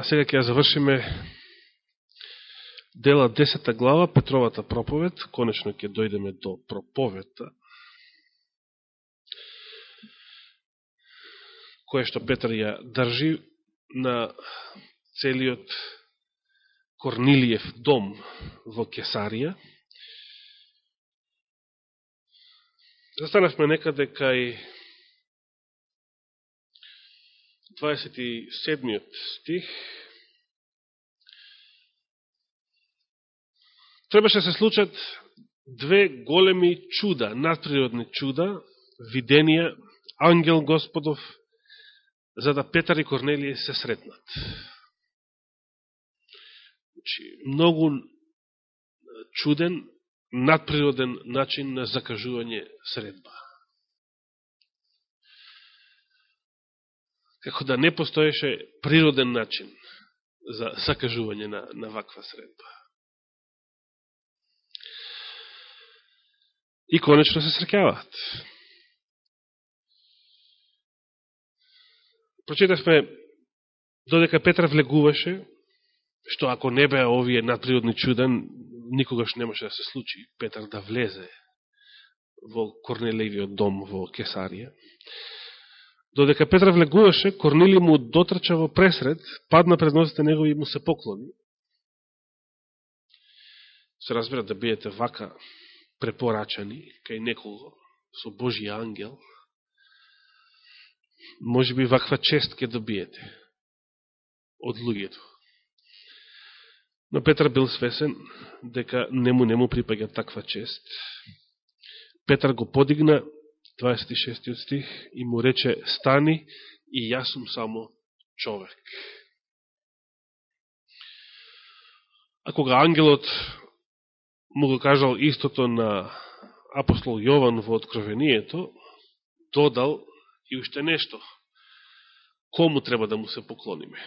А сега ќе ја завршиме дела 10 глава, Петровата проповед. Конечно ќе дојдеме до проповедта. Кое што Петар ја држи на целиот Корнилиев дом во Кесарија. Застанавме некаде кај 27 стих. Требаше да се случат две големи чуда, надприродни чуда, виденија, ангел Господов, за да Петар и Корнелије се сретнат. Значи, многу чуден, надприроден начин на закажување средба. Како да не постоеше природен начин за закажување на, на ваква средба. И конечно се срекаваат. Прочитавме додека Петра влегуваше, што ако не беа овие надприродни чуден, никогаш не може да се случи Петар да влезе во Корнелевиот дом во Кесарија. Додека Петра влегуваше, Корнили му дотрча во пресред, падна пред носите негови и му се поклони. Се разбира да биете вака препорачани кај некого со Божи ангел, може би ваква чест ќе добиете од луѓето. Но Петар бил свесен дека нему нему припаѓа таква чест. Петар го подигна 26 стих и му рече стани и јас сум само човек. А кога ангелот му го кажал истото на апостол Јован во Откровението, додал и уште нешто. Кому треба да му се поклониме?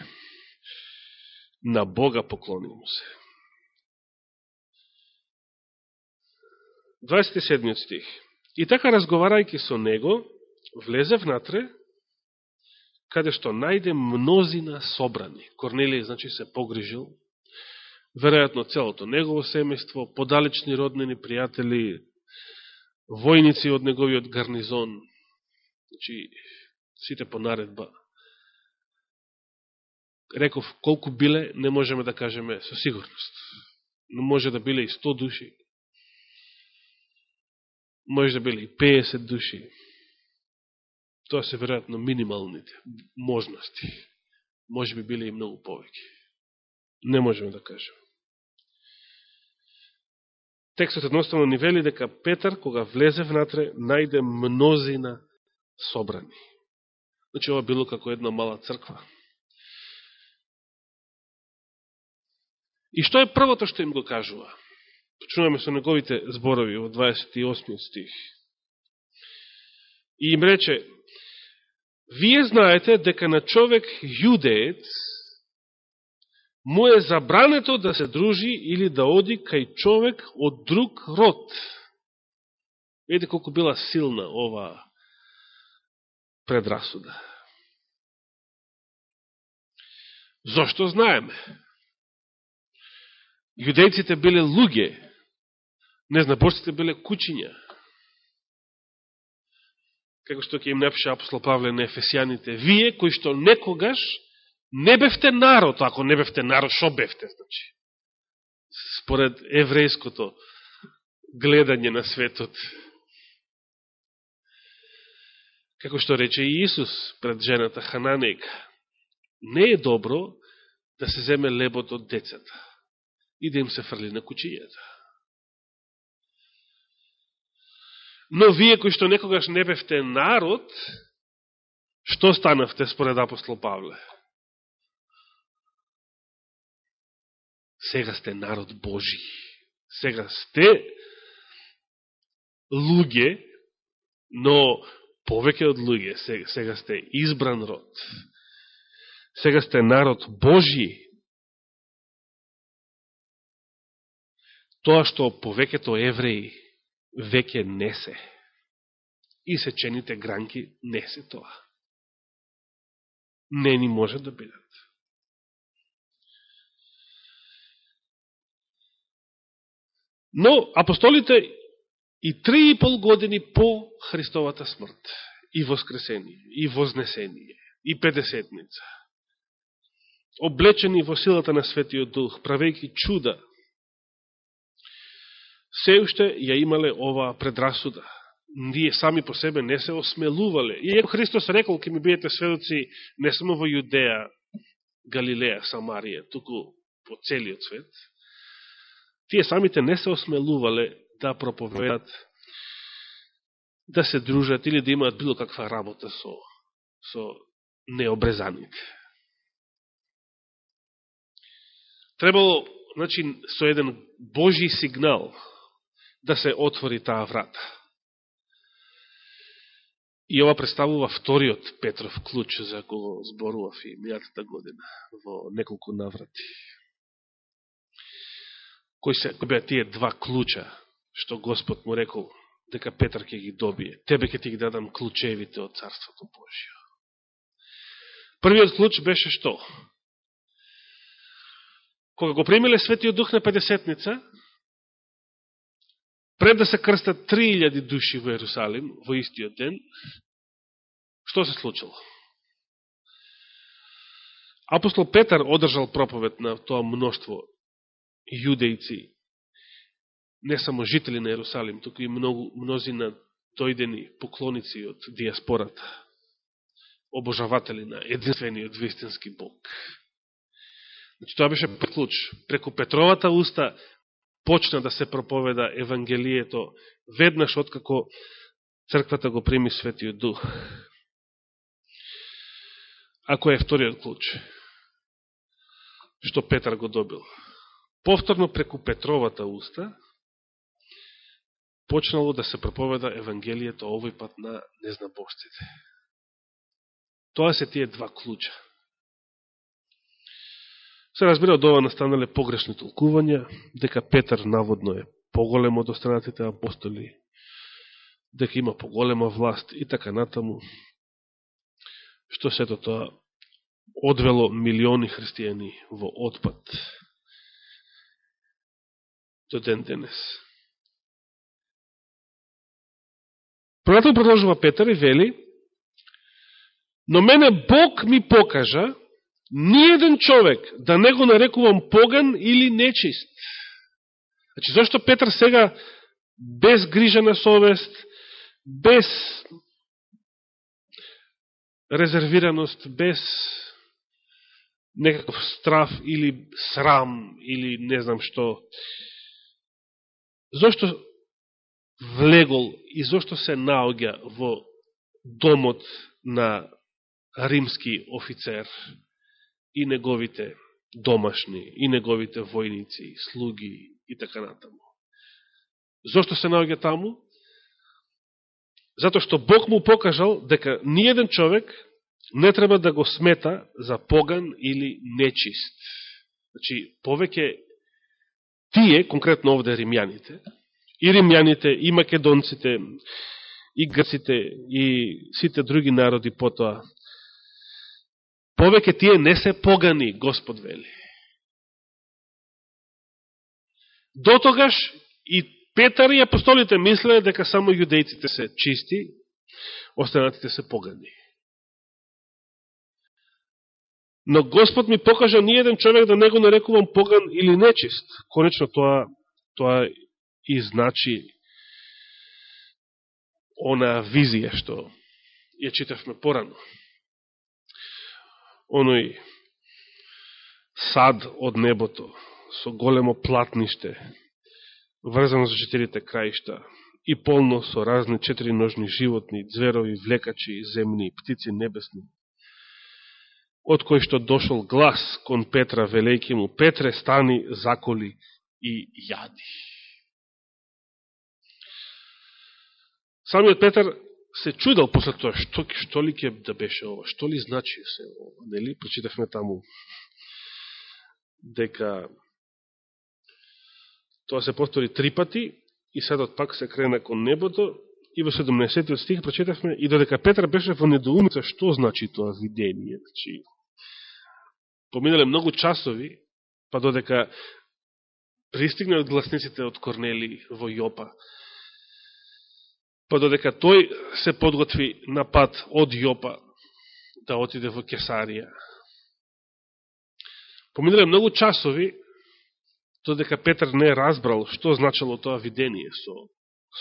На Бога поклониме му се. 27 стих. И така разговарајќи со него, влезе внатре, каде што најде мнозина собрани. Корнелиј, значи, се погрижил, веројатно целото негово семејство, подалечни роднини, пријатели, војници од неговиот гарнизон, значи, сите по наредба. Реков, колку биле, не можеме да кажеме со сигурност. Но може да биле и 100 души, може да биле и 50 души. Тоа се веројатно минималните можности. Може би биле и многу повеќе. Не можеме да кажеме. Текстот едноставно ни вели дека Петар, кога влезе внатре, најде мнозина собрани. Значи, ова било како една мала црква. И што е првото што им го кажува? Почнуваме со неговите зборови во 28 стих. И им рече, вие знаете дека на човек јудеец му е забрането да се дружи или да оди кај човек од друг род. Видите колку била силна ова предрасуда. Зошто знаеме? Јудејците биле луѓе, незнаборците биле кучиња. Како што ќе им напише апостол Павле на Ефесијаните, вие кои што некогаш не бевте народ, ако не бевте народ, шо бевте, значи? Според еврејското гледање на светот. Како што рече и Исус пред жената Хананейка, не е добро да се земе лебот од децата и да им се фрли на кучињата. Но вие кои што некогаш не бевте народ, што станавте според апостол Павле? Сега сте народ Божи. Сега сте луѓе, но повеќе од луѓе. Сега, сега сте избран род. Сега сте народ Божи. Тоа што повеќето евреи веќе не се. И сечените гранки не се тоа. Не ни може да бидат. Но апостолите и три и пол години по Христовата смрт, и воскресение, и вознесение, и педесетница, облечени во силата на Светиот Дух, правејќи чуда се уште ја имале оваа предрасуда. Ние сами по себе не се осмелувале. И ако Христос рекол, ке ми бидете сведоци не само во Јудеја, Галилеја, Самарија, туку по целиот свет, тие самите не се осмелувале да проповедат, да се дружат или да имаат било каква работа со, со необрезаните. Требало, значи, со еден Божи сигнал да се отвори таа врата. И ова представува вториот Петров клуч за кого зборував и милјатата година во неколку наврати. Кои се кој беа тие два клуча што Господ му рекол дека Петар ќе ги добие. Тебе ќе ти ги дадам клучевите од Царството Божио. Првиот клуч беше што? Кога го примиле Светиот Дух на Педесетница, пред да се крстат 3000 души во Јерусалим во истиот ден, што се случило? Апостол Петар одржал проповед на тоа мноштво јудејци, не само жители на Јерусалим, туку и многу, мнозина дојдени поклоници од диаспората, обожаватели на единствениот вистински Бог. Значи, тоа беше преклуч. Преку Петровата уста почна да се проповеда Евангелието веднаш откако црквата го прими Светиот Дух. Ако е вториот клуч, што Петар го добил. Повторно преку Петровата уста почнало да се проповеда Евангелието овој пат на незнабожците. Тоа се тие два клуча. Се разбира, од ова настанале погрешни толкувања, дека Петар наводно е поголем од останатите апостоли, дека има поголема власт и така натаму, што сето тоа одвело милиони христијани во отпад до ден денес. Понатаму продолжува Петар и вели, но мене Бог ми покажа ниједен човек да не го нарекувам поган или нечист. Значи, зашто Петр сега без грижа на совест, без резервираност, без некаков страф или срам или не знам што, зашто влегол и зашто се наоѓа во домот на римски офицер, и неговите домашни, и неговите војници, слуги и така натаму. Зошто се наоѓа таму? Зато што Бог му покажал дека ниједен човек не треба да го смета за поган или нечист. Значи, повеќе тие, конкретно овде римјаните, и римјаните, и македонците, и грците, и сите други народи потоа, Повеќе тие не се погани, Господ вели. До тогаш и Петар и апостолите мислеа дека само јудејците се чисти, останатите се погани. Но Господ ми покажа ни еден човек да не го нарекувам поган или нечист. Конечно тоа, тоа и значи она визија што ја читавме порано оној сад од небото со големо платниште, врзано за четирите краишта и полно со разни четири ножни животни, зверови, влекачи, земни, птици небесни, од кој што дошол глас кон Петра, велејки му, Петре, стани, заколи и јади. Самиот Петар се чудал после тоа, што, што ли ќе да беше ова, што ли значи се ова, нели? Прочитавме таму дека тоа се повтори три пати и садот пак се крена кон небото и во 17 стих прочитавме и додека Петар беше во недоумица што значи тоа видение. Значи, поминале многу часови, па додека пристигне од гласниците од Корнели во Јопа, па додека тој се подготви на пат од Јопа да отиде во Кесарија. Поминале многу часови, додека Петр не разбрал што значало тоа видение со,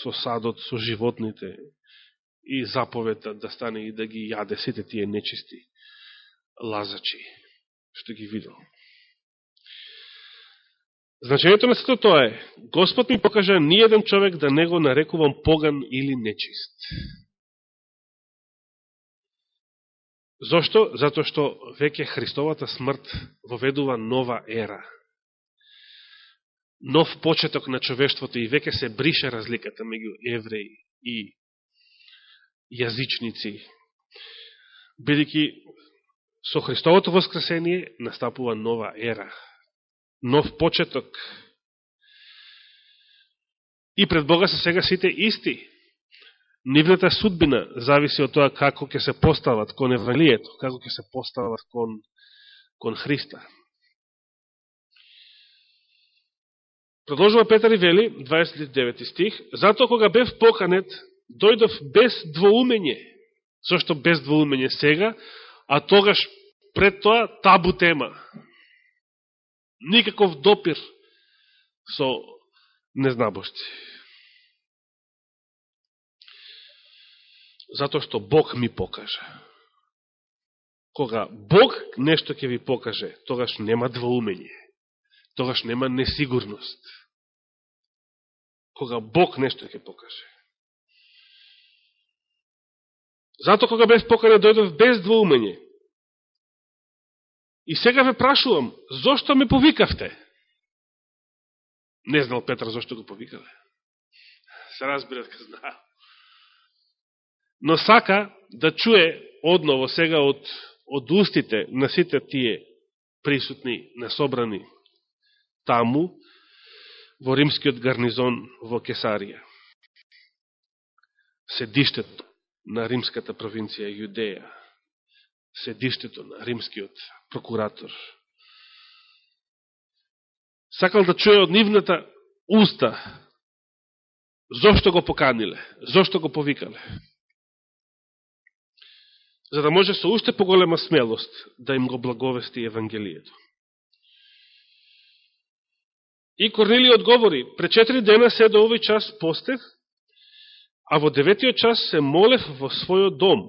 со садот, со животните и заповета да стане и да ги јаде сите тие нечисти лазачи, што ги видел. Значењето на сето тоа е, Господ ми покажа ниједен човек да не го нарекувам поган или нечист. Зошто? Зато што веќе Христовата смрт воведува нова ера. Нов почеток на човештвото и веќе се брише разликата меѓу евреи и јазичници. Бидеќи со Христовото воскресение настапува нова ера нов почеток. И пред Бога се сега сите исти. Нивната судбина зависи од тоа како ќе се постават кон Евангелието, како ќе се постават кон, кон Христа. Продолжува Петар и вели, 29 стих, Зато кога бев поканет, дојдов без двоумење. Зошто без двоумење сега, а тогаш пред тоа табу тема никаков допир со незнабошци. Зато што Бог ми покаже. Кога Бог нешто ќе ви покаже, тогаш нема двоумење. Тогаш нема несигурност. Кога Бог нешто ќе покаже. Зато кога бев покане дојдов без двоумење. И сега ве прашувам, зошто ме повикавте? Не знал Петар зошто го повикаве. Се разбират ка знаа. Но сака да чуе одново сега од, од устите на сите тие присутни, насобрани таму, во римскиот гарнизон во Кесарија. Седиштето на римската провинција Јудеја седиштето на римскиот прокуратор. Сакал да чуе од нивната уста зошто го поканиле, зошто го повикале. За да може со уште поголема смелост да им го благовести Евангелието. И Корнили одговори, пред четири дена се до овој час постев, а во деветиот час се молев во својот дом.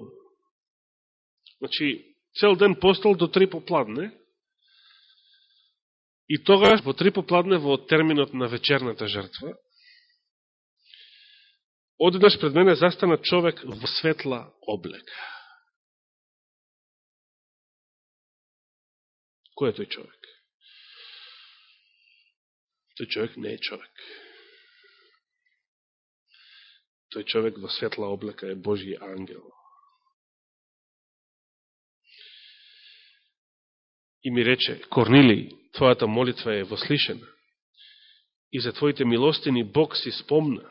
Значи, цел ден постол до три попладне, и тогаш во три попладне во терминот на вечерната жртва, одеднаш пред мене застана човек во светла облека. Кој е тој човек? Тој човек не е човек. Тој човек во светла облека е Божи ангел. И ми рече, Корнили, твојата молитва е вослишена и за твоите милостини Бог си спомна.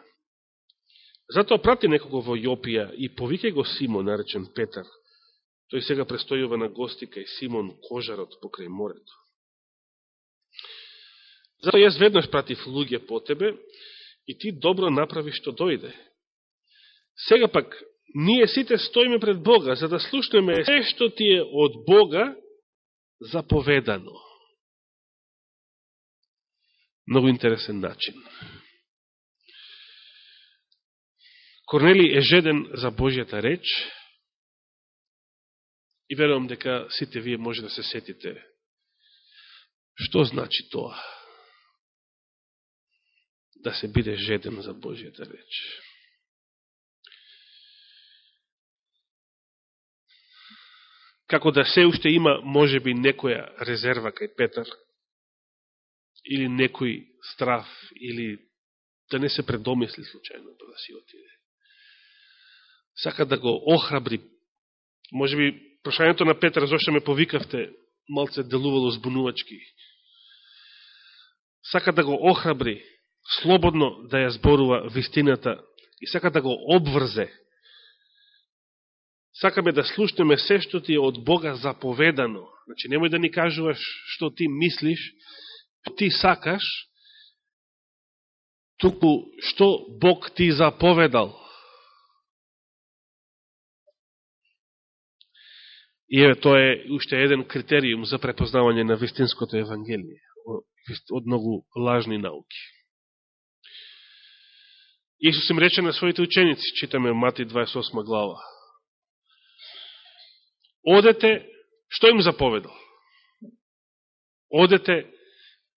Затоа прати некого во Јопија и повике го Симон, наречен Петар. Тој сега престојува на гости кај Симон Кожарот покрај морето. Затоа јас веднаш пратив луѓе по тебе и ти добро направи што дојде. Сега пак, ние сите стоиме пред Бога, за да слушнеме се што ти е од Бога заповедано. Много интересен начин. Корнели е жеден за Божјата реч и верувам дека сите вие може да се сетите што значи тоа да се биде жеден за Божјата реч. Како да се уште има, може би, некоја резерва кај Петар, или некој страф, или да не се предомисли случајно па да си отиде. Сака да го охрабри. Може би, прошањето на Петар, зашто ме повикавте, малце делувало збунувачки. Сака да го охрабри, слободно да ја зборува вистината и сака да го обврзе сакаме да слушнеме се што ти е од Бога заповедано. Значи, немој да ни кажуваш што ти мислиш, ти сакаш, туку што Бог ти заповедал. И еве, тоа е уште еден критериум за препознавање на вистинското Евангелие од многу лажни науки. Исус им рече на своите ученици, читаме Мати 28 глава. Одете, што им заповедал? Одете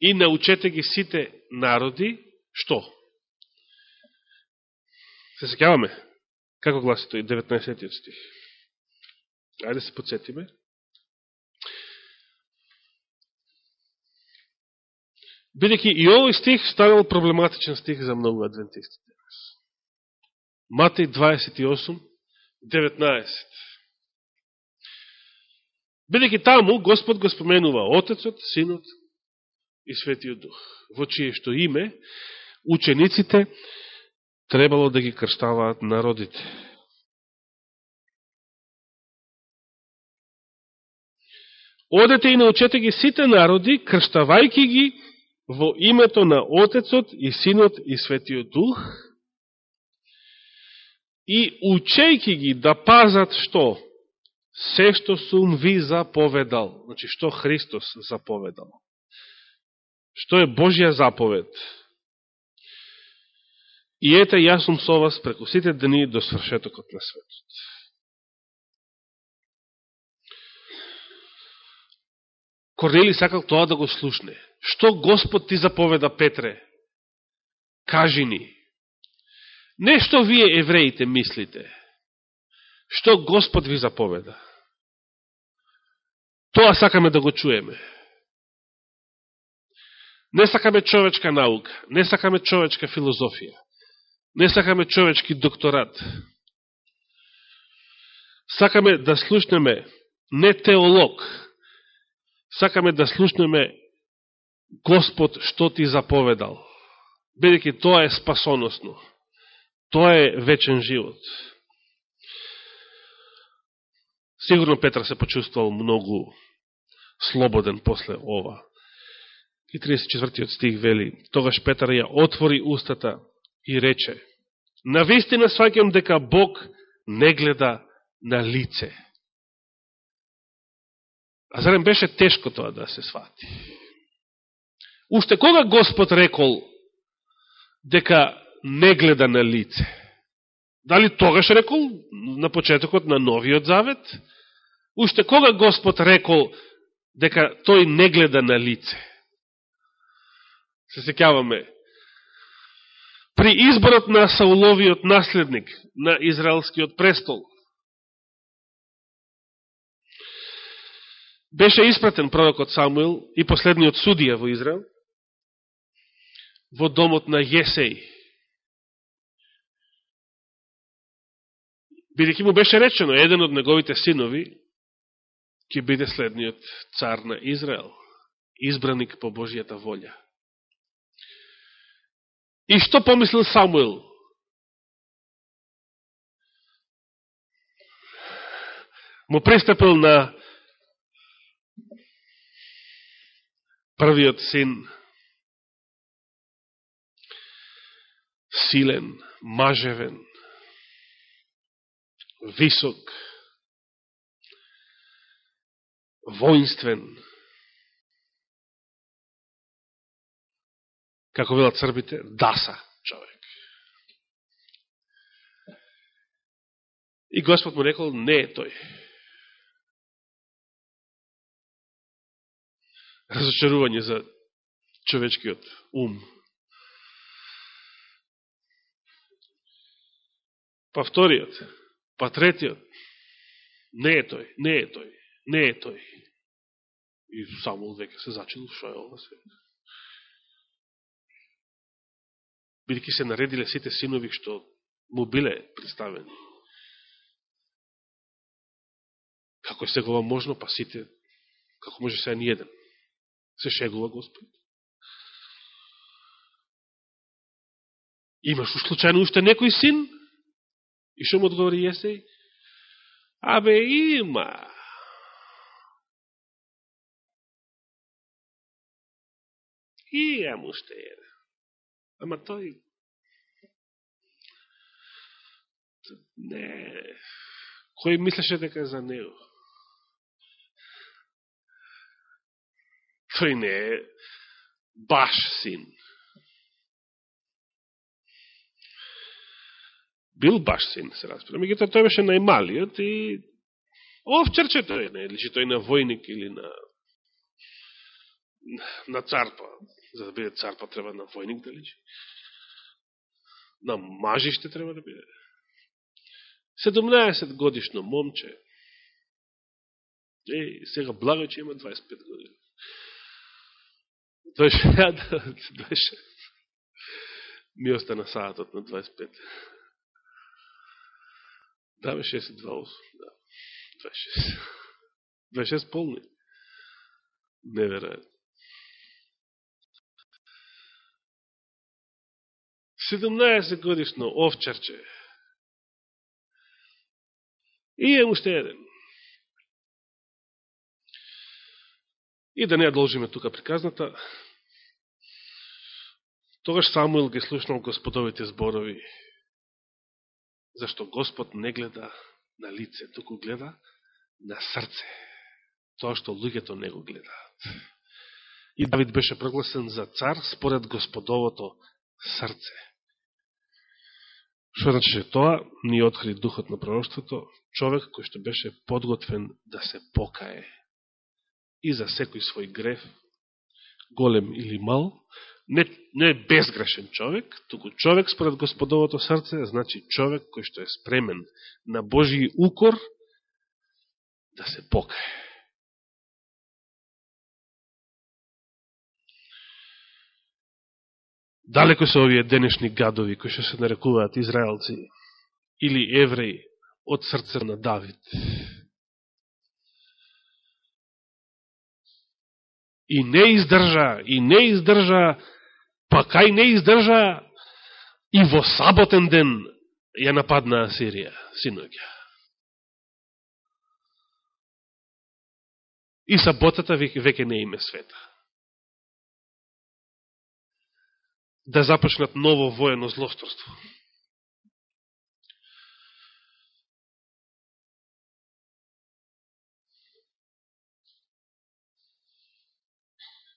и научете ги сите народи, што? Се секјаваме? Како гласи тој 19 стих? Ајде се подсетиме. Бидеќи и овој стих станал проблематичен стих за многу адвентисти. Матеј 28, 19. Бидеќи таму Господ го споменува Отецот, Синот и Светиот Дух, во чие што име учениците требало да ги крштаваат народите. Одете и научете ги сите народи, крштавајки ги во името на Отецот и Синот и Светиот Дух и учејки ги да пазат што? Се што сум ви заповедал. Значи, што Христос заповедал. Што е Божја заповед. И ете, јас сум со вас преку сите дни до свршетокот на светот. Корнели сакал тоа да го слушне. Што Господ ти заповеда, Петре? Кажи ни. Нешто вие евреите мислите. Што Господ ви заповеда? Тоа сакаме да го чуеме. Не сакаме човечка наука, не сакаме човечка филозофија, не сакаме човечки докторат. Сакаме да слушнеме не теолог, сакаме да слушнеме Господ што ти заповедал. Бидеќи тоа е спасоносно. Тоа е вечен живот. Сигурно Петра се почувствувал многу слободен после ова. И 34 стих вели, тогаш Петар ја отвори устата и рече, навистина сваќам дека Бог не гледа на лице. А зарем беше тешко тоа да се свати? Уште кога Господ рекол дека не гледа на лице? Дали тогаш рекол на почетокот на Новиот Завет? Уште кога Господ рекол дека тој не гледа на лице? Се секјаваме. При изборот на Сауловиот наследник на Израелскиот престол, беше испратен пророкот Самуил и последниот судија во Израел во домот на Јесеј. Бидеќи му беше речено, еден од неговите синови ќе биде следниот цар на Израел, избраник по Божијата волја. И што помислил Самуил? Му пристапил на првиот син, силен, мажевен, висок, воинствен, како велат србите, даса човек. И Господ му рекол, не е тој. разочарување за човечкиот ум. Па вториот, па третиот, не е тој, не е тој, не е тој. И само веќе се зачинил шо е ова свет. Бидеќи се наредиле сите синови што му биле представени. Како е сегова можно, па сите, како може се ни еден. Се шегува Господ. Имаш у случајно уште некој син? И што му одговори Јесеј? Абе, има. и ја му. Ама тој не кој мислеше дека за него? Тој не е баш син. Бил баш син, се разбира. Мегутоа тој беше најмалиот и овчерче тој не, личи тој на војник или на на царпа. За да биде цар па треба на војник да личи. На мажиште треба да биде. 17 годишно момче. Е, сега благо, че има 25 години. 26. 26. Ми остана саатот на 25. Да, бе, 62 Да, 26. 26 полни. Неверојатно. 17 годишно овчарче. И е уште еден. И да не ја должиме тука приказната, тогаш Самуил ги слушнал господовите зборови, зашто Господ не гледа на лице, туку гледа на срце. Тоа што луѓето не го гледаат. И Давид беше прогласен за цар според господовото срце. Што значи тоа? Ни откри духот на пророќството, човек кој што беше подготвен да се покае и за секој свој греф, голем или мал, не, не безгрешен човек, туку човек според Господовото срце, значи човек кој што е спремен на Божи укор да се покае. Далеко се овие денешни гадови кои што се нарекуваат израелци или евреи од срце на Давид. И не издржа, и не издржа, па кај не издржа и во саботен ден ја нападна Асирија, синоѓа. И саботата веќе не име света. Да започнат ново воено злосторство.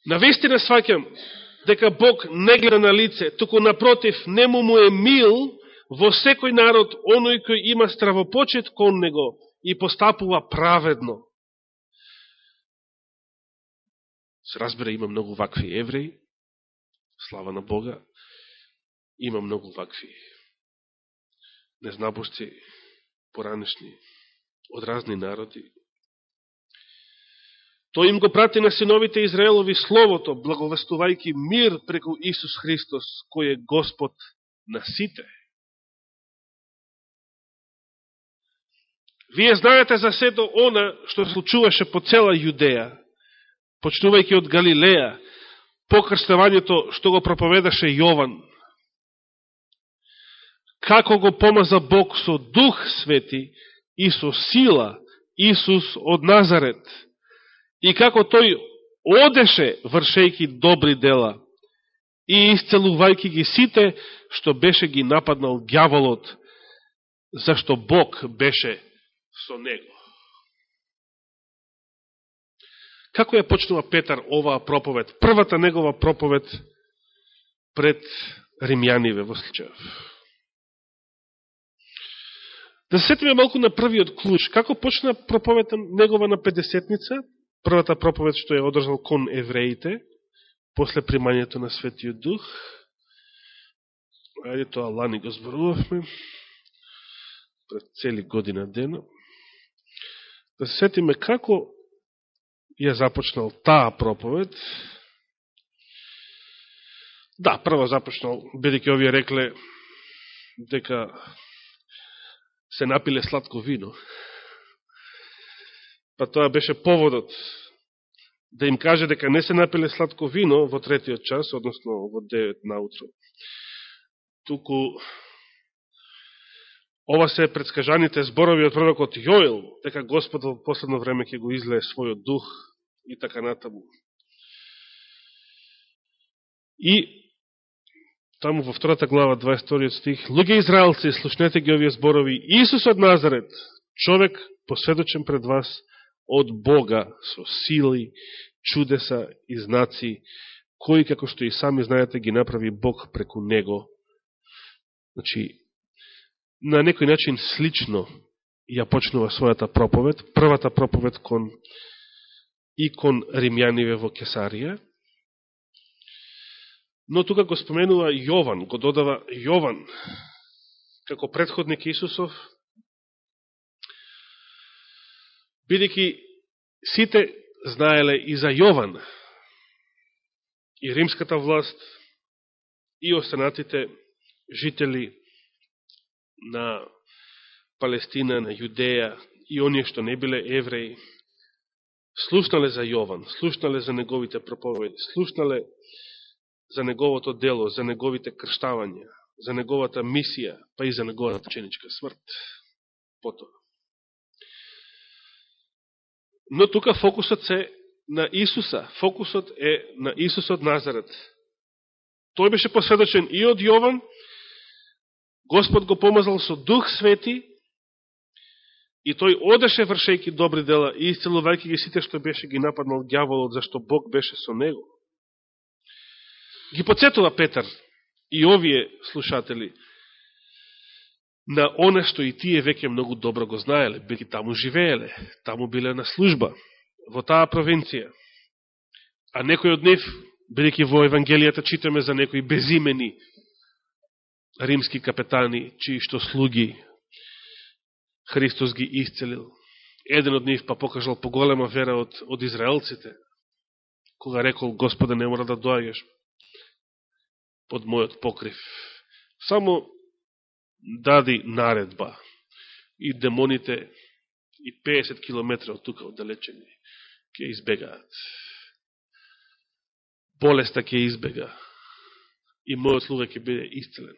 Навестина сваќам дека Бог не гледа на лице, туку напротив, нему му е мил во секој народ оној кој има стравопочет кон него и постапува праведно. Се разбира, има многу вакви евреи, слава на Бога, има многу вакви незнабошци, поранешни, од разни народи. Тој им го прати на синовите Израелови словото, благовестувајки мир преку Исус Христос, кој е Господ на сите. Вие знаете за сето она што случуваше по цела Јудеја, почнувајќи од Галилеја, покрстевањето што го проповедаше Јован. Како го помаза Бог со Дух Свети и со сила Исус од Назарет. И како тој одеше вршејки добри дела и исцелувајки ги сите што беше ги нападнал гјаволот, зашто Бог беше со него. Како ја почнува Петар оваа проповед? Првата негова проповед пред римјаниве во случајов. Да се сетиме малку на првиот клуч. Како почна проповедта негова на Педесетница? Првата проповед што ја одржал кон евреите, после примањето на Светиот Дух. Ајде, тоа лани го зборувавме, пред цели година дена. Да се сетиме како ја започнал таа проповед. Да, прво започнал, бидеќи овие рекле дека се напиле сладко вино. Па тоа беше поводот да им каже дека не се напиле сладко вино во третиот час, односно во 9 наутро. Туку ова се предскажаните зборови од пророкот Јоел, дека Господ во последно време ќе го излее својот дух и така натаму. И таму во втората глава, 22 стих, Луѓе Израелци, слушнете ги овие зборови, Исус од Назарет, човек посведочен пред вас од Бога со сили, чудеса и знаци, кои, како што и сами знаете, ги направи Бог преку Него. Значи, на некој начин слично ја почнува својата проповед, првата проповед кон и кон римјаниве во Кесарија, но тука го споменува Јован, го додава Јован, како предходник Исусов, бидеќи сите знаеле и за Јован, и римската власт, и останатите жители на Палестина, на Јудеја, и оние што не биле евреи, слушнале за Јован, слушнале за неговите проповеди, слушнале за неговото дело, за неговите крштавања, за неговата мисија, па и за неговата ченичка смрт. Потоа. Но тука фокусот се на Исуса. Фокусот е на Исусот Назарет. Тој беше посведочен и од Јован, Господ го помазал со Дух Свети, и тој одеше вршејки добри дела и исцелувајќи ги сите што беше ги нападнал дјаволот, зашто Бог беше со него. Ги подсетува Петар и овие слушатели на оне што и тие веќе многу добро го знаеле, бидејќи таму живееле, таму биле на служба, во таа провинција. А некој од нив, бидеќи во Евангелијата читаме за некои безимени римски капетани, чии што слуги Христос ги исцелил. Еден од нив па покажал поголема вера од, од израелците, кога рекол, Господа, не мора да доаѓаш под мојот покрив. Само дади наредба и демоните и 50 километра од тука оддалечени ќе избегаат. Болеста ќе избега и мојот слуга ќе биде исцелен.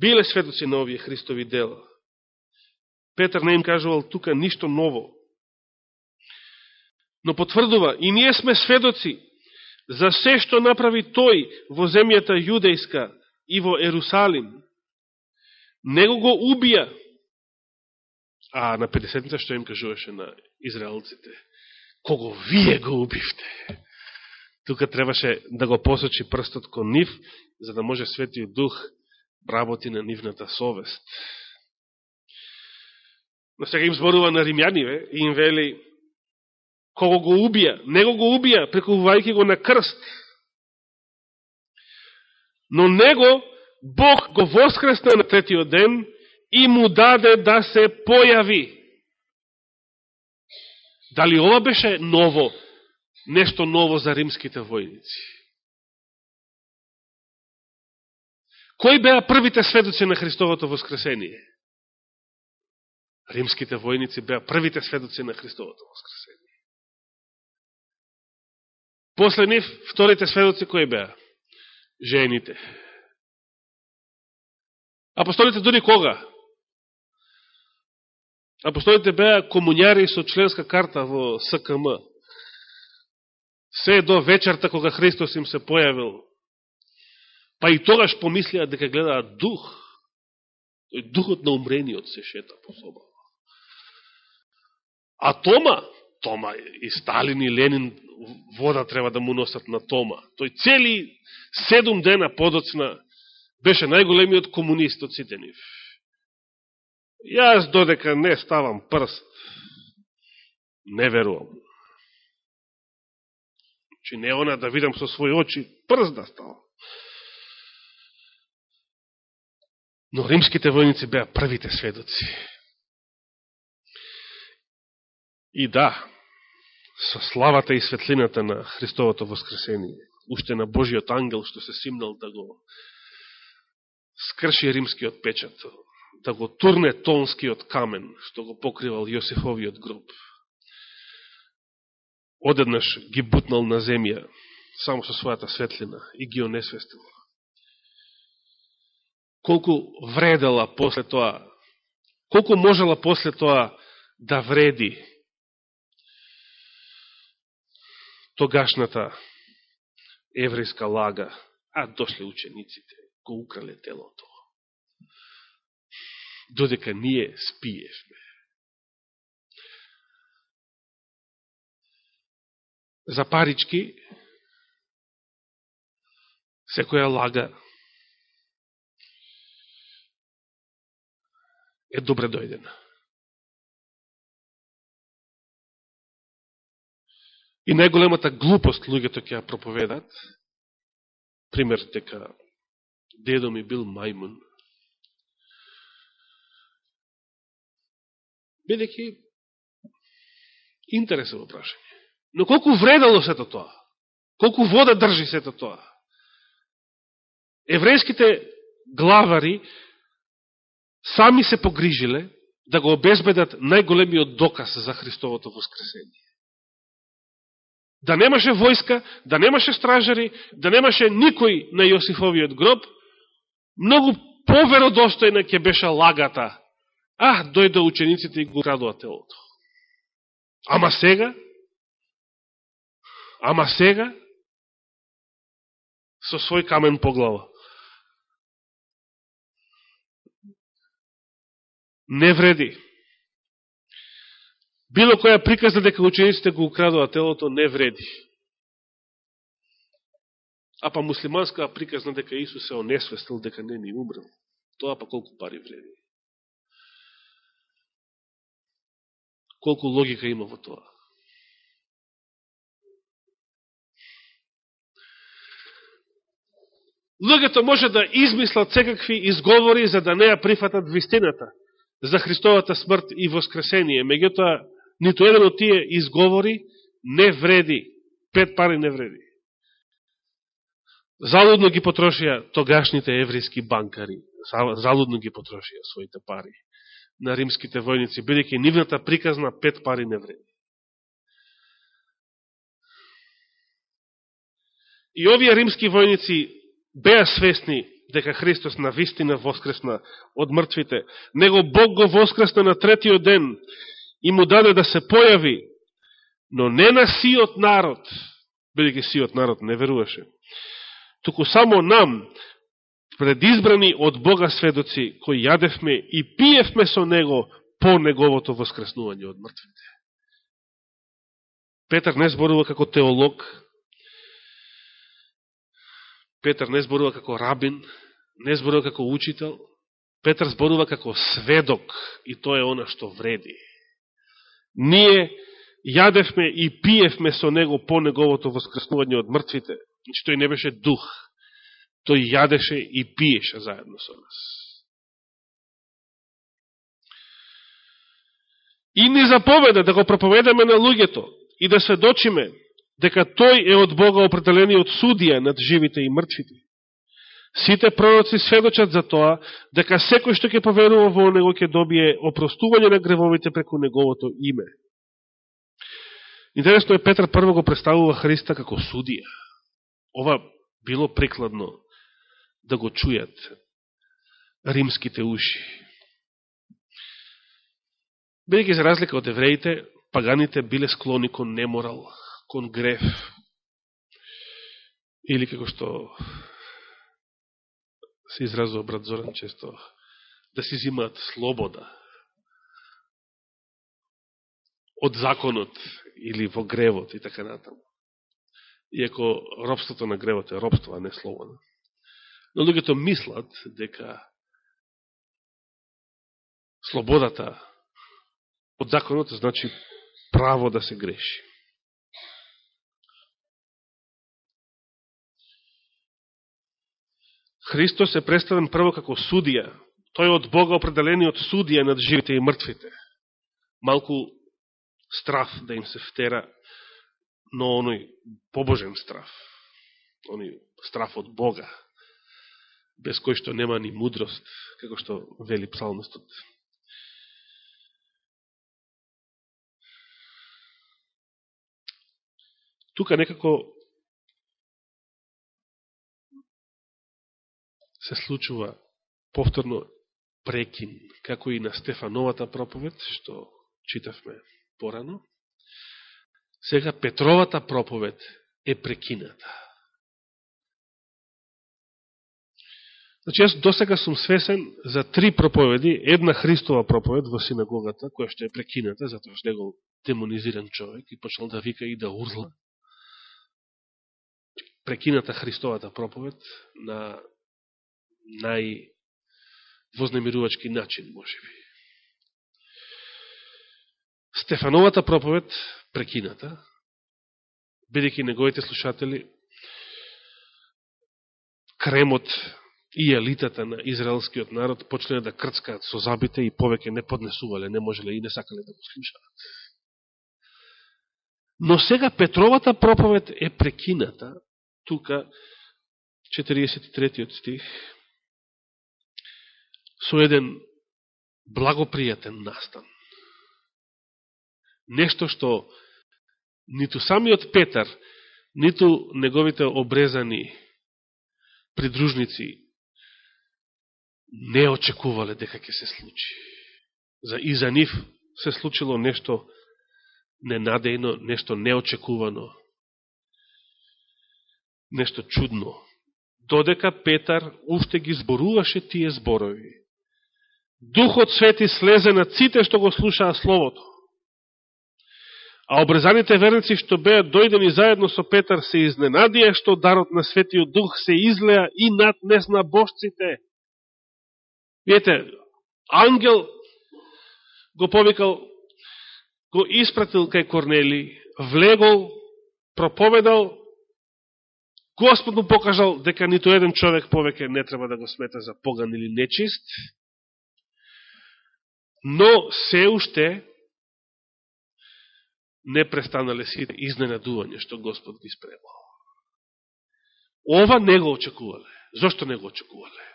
Биле сведоци на овие Христови дела. Петар не им кажувал тука ништо ново. Но потврдува, и ние сме сведоци за се што направи тој во земјата јудејска и во Ерусалим. Него го убија. А на 50-ница што им кажуваше на израелците? Кого вие го убивте? Тука требаше да го посочи прстот кон нив, за да може Светиот Дух работи на нивната совест. Но сега им зборува на римјаниве и им вели кого го убија, него го убија, прекувувајќи го на крст. Но него Бог го воскресна на третиот ден и му даде да се појави. Дали ова беше ново, нешто ново за римските војници? Кои беа првите сведоци на Христовото воскресение? Римските војници беа првите сведоци на Христовото воскресение. После нив, вторите сведоци кои беа? Жените. Апостолите дури кога? Апостолите беа комуњари со членска карта во СКМ. Се до вечерта кога Христос им се појавил. Па и тогаш помислија дека гледаат дух. Тој духот на умрениот се шета по собава. А Тома, Тома и Сталин и Ленин вода треба да му носат на Тома. Тој цели седум дена подоцна беше најголемиот комунист од сите нив. Јас додека не ставам прст, не верувам. Чи не она да видам со своји очи прст да ставам. Но римските војници беа првите сведоци. И да, со славата и светлината на Христовото воскресение, уште на Божиот ангел што се симнал да го скрши римскиот печат, да го турне тонскиот камен што го покривал Јосифовиот гроб. Одеднаш ги бутнал на земја само со својата светлина и ги онесвестил. Колку вредела после тоа, колку можела после тоа да вреди тогашната еврејска лага, а дошле учениците, го украле телото. Додека ние спиевме. За парички, секоја лага е добре дојдена. И најголемата глупост луѓето ќе ја проповедат, пример дека дедо ми бил мајмун, бидеќи интересно прашање. Но колку вредало сето тоа? Колку вода држи сето тоа? Еврејските главари сами се погрижиле да го обезбедат најголемиот доказ за Христовото воскресение. Да немаше војска, да немаше стражари, да немаше никој на Јосифовиот гроб, многу поверодостојна ќе беше лагата. А, дојде учениците и го крадува телото. Ама сега? Ама сега? Со свој камен по глава. Не вреди. Било која приказна дека учениците го украдува телото не вреди. А па муслиманска приказна дека Исус се онесвестил дека не ни умрел. Тоа па колку пари вреди. Колку логика има во тоа. Луѓето може да измислат секакви изговори за да не ја прифатат вистината за Христовата смрт и воскресение. Меѓутоа, нито еден од тие изговори не вреди. Пет пари не вреди. Залудно ги потрошија тогашните еврейски банкари. Залудно ги потрошија своите пари на римските војници, бидеќи нивната приказна пет пари не вреди. И овие римски војници беа свесни дека Христос на вистина воскресна од мртвите. Него Бог го воскресна на третиот ден и му даде да се појави, но не на сиот народ, бидеќи сиот народ не веруваше, туку само нам, предизбрани од Бога сведоци, кои јадевме и пиевме со Него по Неговото воскреснување од мртвите. Петар не зборува како теолог, Петар не зборува како рабин, не зборува како учител, Петар зборува како сведок и тоа е она што вреди. Ние јадевме и пиевме со него по неговото воскреснување од мртвите. Значи, тој не беше дух. Тој јадеше и пиеше заедно со нас. И ни заповеда да го проповедаме на луѓето и да сведочиме дека тој е од Бога определениот судија над живите и мртвите. Сите пророци сведочат за тоа, дека секој што ќе поверува во него ќе добие опростување на гревовите преку неговото име. Интересно е, Петр прво го представува Христа како судија. Ова било прикладно да го чујат римските уши. Бидеќи за разлика од евреите, паганите биле склони кон неморал, кон греф, или како што се изразува брат Зоран често, да си зимаат слобода од законот или во гревот и така натаму. Иако робството на гревот е робство, а не слобода. Но луѓето мислат дека слободата од законот значи право да се греши. Христос е представен прво како судија. Тој од Бога определениот судија над живите и мртвите. Малку страф да им се втера, но оној побожен страф. Оној страф од Бога, без кој што нема ни мудрост, како што вели псалмистот. Тука некако се случува повторно прекин, како и на Стефановата проповед, што читавме порано. Сега Петровата проповед е прекината. Значи, јас досега сум свесен за три проповеди, една Христова проповед во синагогата, која што е прекината, затоа што е демонизиран човек и почнал да вика и да урла. Прекината Христовата проповед на највознемирувачки начин, може би. Стефановата проповед, прекината, бидеќи неговите слушатели, кремот и елитата на израелскиот народ почнале да крцкаат со забите и повеќе не поднесувале, не можеле и не сакале да го слушаат. Но сега Петровата проповед е прекината, тука 43 стих, со еден благопријатен настан. Нешто што ниту самиот Петар, ниту неговите обрезани придружници не очекувале дека ќе се случи. За, и за нив се случило нешто ненадејно, нешто неочекувано, нешто чудно. Додека Петар уште ги зборуваше тие зборови. Духот Свети слезе на ците што го слушаа Словото. А обрезаните верници што беа дојдени заедно со Петар се изненадија што дарот на Светиот Дух се излеа и над несна божците. Видете, ангел го повикал, го испратил кај Корнели, влегол, проповедал, Господ му покажал дека ниту еден човек повеќе не треба да го смета за поган или нечист, но се уште не престанале сите изненадување што Господ ги спремал. Ова не го очекувале. Зошто не го очекувале?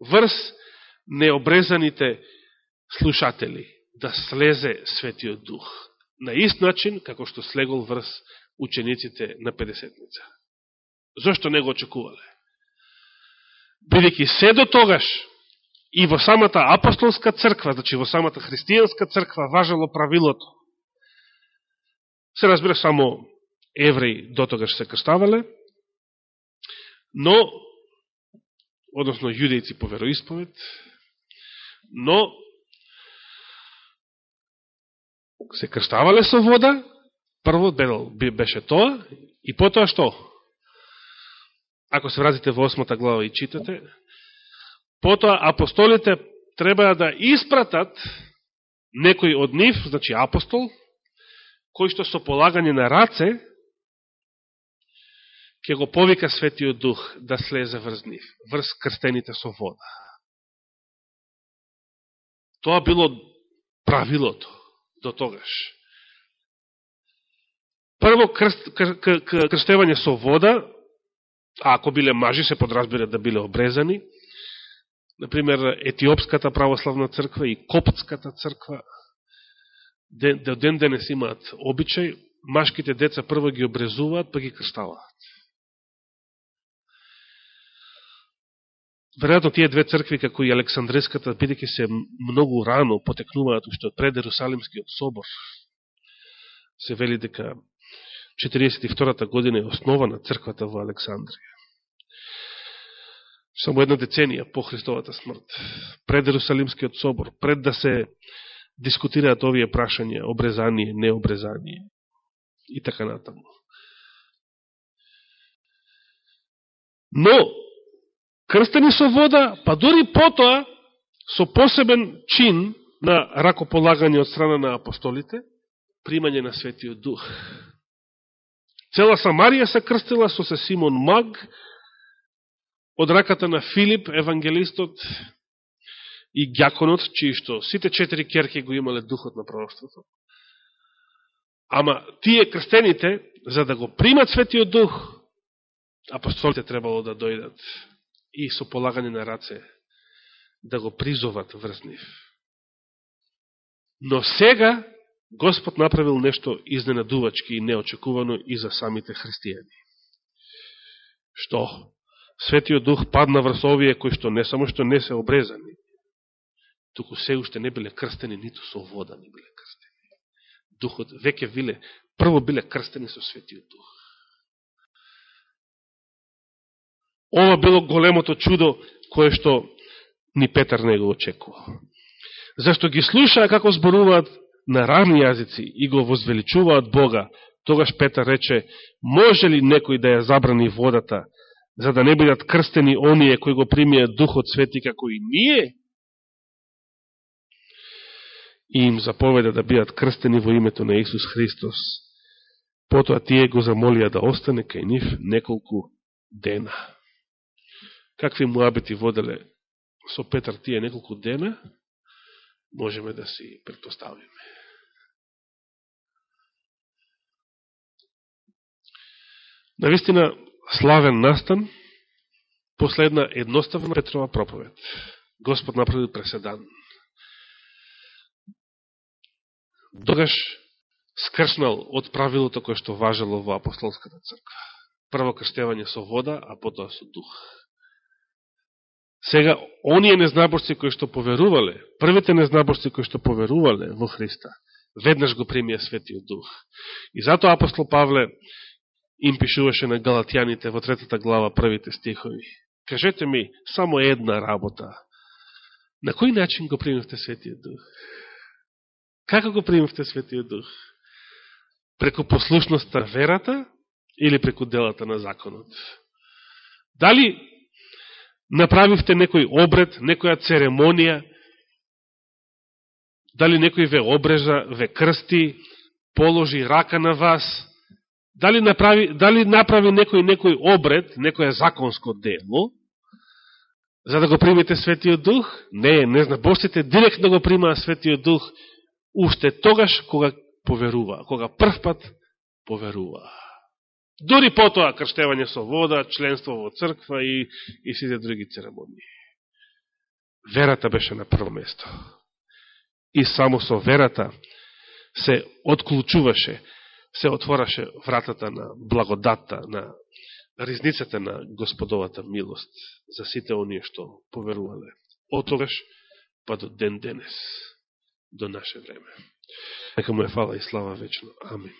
врз необрезаните слушатели да слезе Светиот Дух. На ист начин, како што слегол врз учениците на Педесетница. Зошто не го очекувале? Бидеќи се до тогаш и во самата апостолска црква, значи во самата христијанска црква, важало правилото. Се разбира само евреи до тогаш се крставале, но односно јудејци по вероисповед, но се крштавале со вода, прво беше тоа, и потоа што? Ако се вразите во осмата глава и читате, потоа апостолите треба да испратат некој од нив, значи апостол, кој што со полагање на раце ќе го повика Светиот Дух да слезе врз нив, врз крстените со вода. Тоа било правилото до тогаш. Прво крст, крштевање со вода, а ако биле мажи се подразбира да биле обрезани, например Етиопската православна црква и Коптската црква, до ден денес имаат обичај, машките деца прво ги обрезуваат, па ги крштаваат. Веројатно тие две цркви, како и Александреската, бидеќи се многу рано потекнуваат уште од пред Ерусалимскиот собор, се вели дека 42-та година е основана црквата во Александрија. Само една деценија по Христовата смрт, пред Ерусалимскиот собор, пред да се дискутираат овие прашања, обрезание, необрезание и така натаму. Но, крстени со вода, па дори потоа со посебен чин на ракополагање од страна на апостолите, примање на Светиот Дух. Цела Самарија се крстила со се Симон Маг, од раката на Филип, евангелистот, и Гјаконот, чии што сите четири керки го имале духот на пророќството. Ама тие крстените, за да го примат Светиот Дух, апостолите требало да дојдат и со полагање на раце да го призоват врз нив. Но сега Господ направил нешто изненадувачки и неочекувано и за самите христијани. Што? Светиот Дух падна врз овие кои што не само што не се обрезани, туку се уште не биле крстени, ниту со вода не биле крстени. Духот веќе биле, прво биле крстени со Светиот Дух. ова било големото чудо кое што ни Петар не го очекува. Зашто ги слушаа како зборуваат на равни јазици и го возвеличуваат Бога, тогаш Петар рече, може ли некој да ја забрани водата, за да не бидат крстени оние кои го примија Духот Свети како и ние? И им заповеда да бидат крстени во името на Исус Христос. Потоа тие го замолија да остане кај нив неколку дена. Какви муабети воделе со Петар тие неколку дена, можеме да си предпоставиме. Навистина, славен настан, последна едноставна Петрова проповед. Господ направи преседан. Догаш скршнал од правилото кое што важело во апостолската црква. Прво крштевање со вода, а потоа со дух. Сега, оние незнаборци кои што поверувале, првите незнаборци кои што поверувале во Христа, веднаш го примија Светиот Дух. И затоа апостол Павле им пишуваше на Галатјаните во третата глава првите стихови. Кажете ми, само една работа. На кој начин го примивте Светиот Дух? Како го примивте Светиот Дух? Преку послушноста верата или преку делата на законот? Дали направивте некој обред, некоја церемонија, дали некој ве обрежа, ве крсти, положи рака на вас, дали направи, дали направи некој некој обред, некој законско дело, за да го примите Светиот Дух? Не, не знам. босите директно го примаа Светиот Дух, уште тогаш кога поверува, кога првпат поверува. Дори потоа крштевање со вода, членство во црква и, и сите други церемонии. Верата беше на прво место. И само со верата се отклучуваше, се отвораше вратата на благодатта, на ризницата на Господовата милост за сите оние што поверувале. Отогаш па до ден денес, до наше време. Нека му е фала и слава вечно. Амин.